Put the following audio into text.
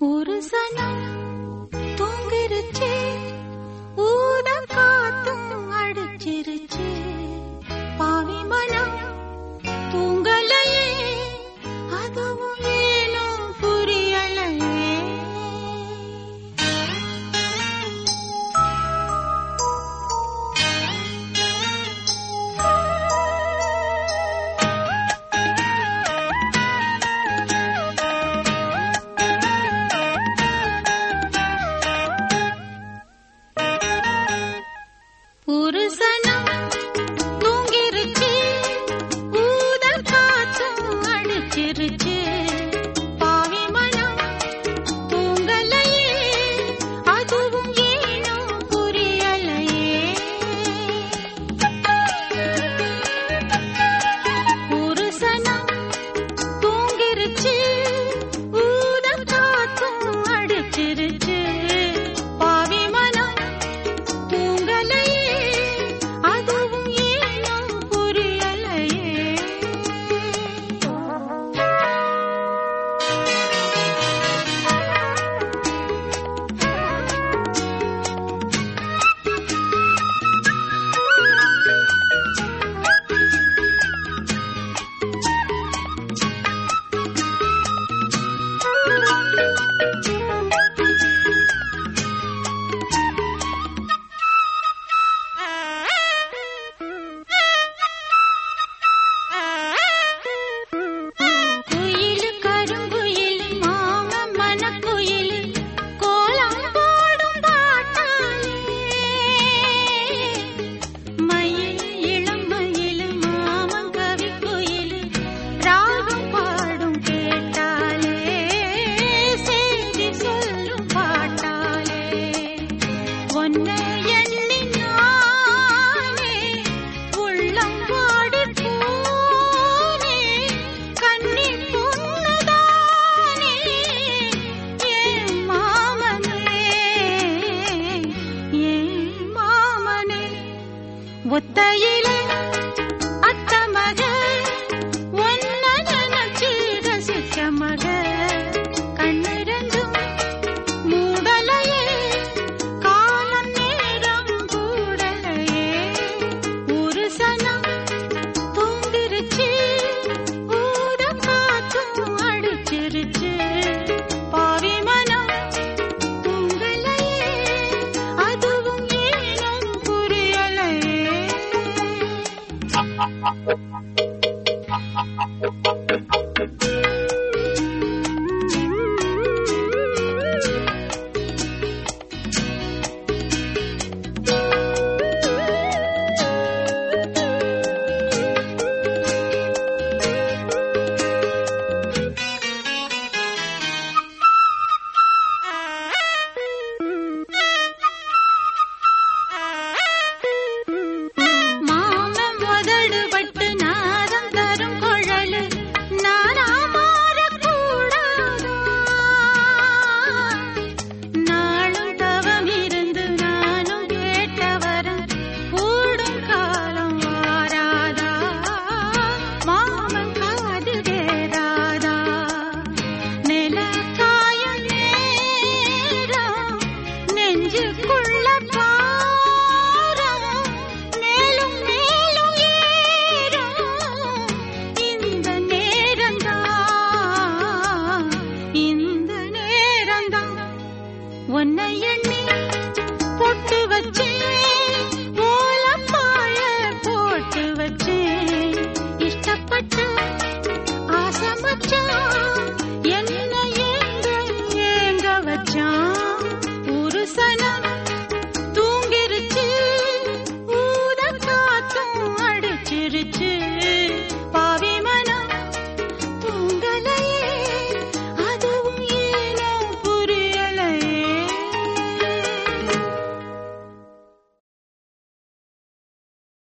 ஒரு சனம் ஒரு ஒத்தையிலே